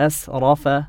أسرف